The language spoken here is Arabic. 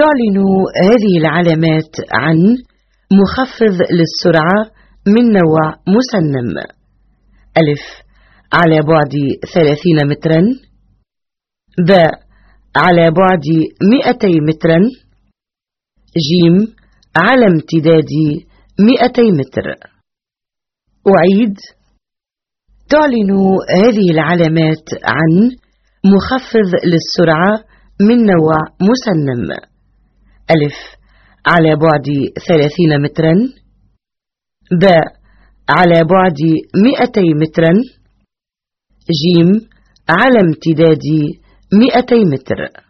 تعلن هذه العلامات عن مخفض للسرعة من نوع مسنم. ألف على بعد ثلاثين مترا. ب على بعد مئتي مترا. جيم على امتداد مئتي متر. أعيد. تعلن هذه العلامات عن مخفض للسرعة من نوع مسنم. ألف على بعد ثلاثين مترا ب على بعد مئتي مترا جيم على امتداد مئتي متر.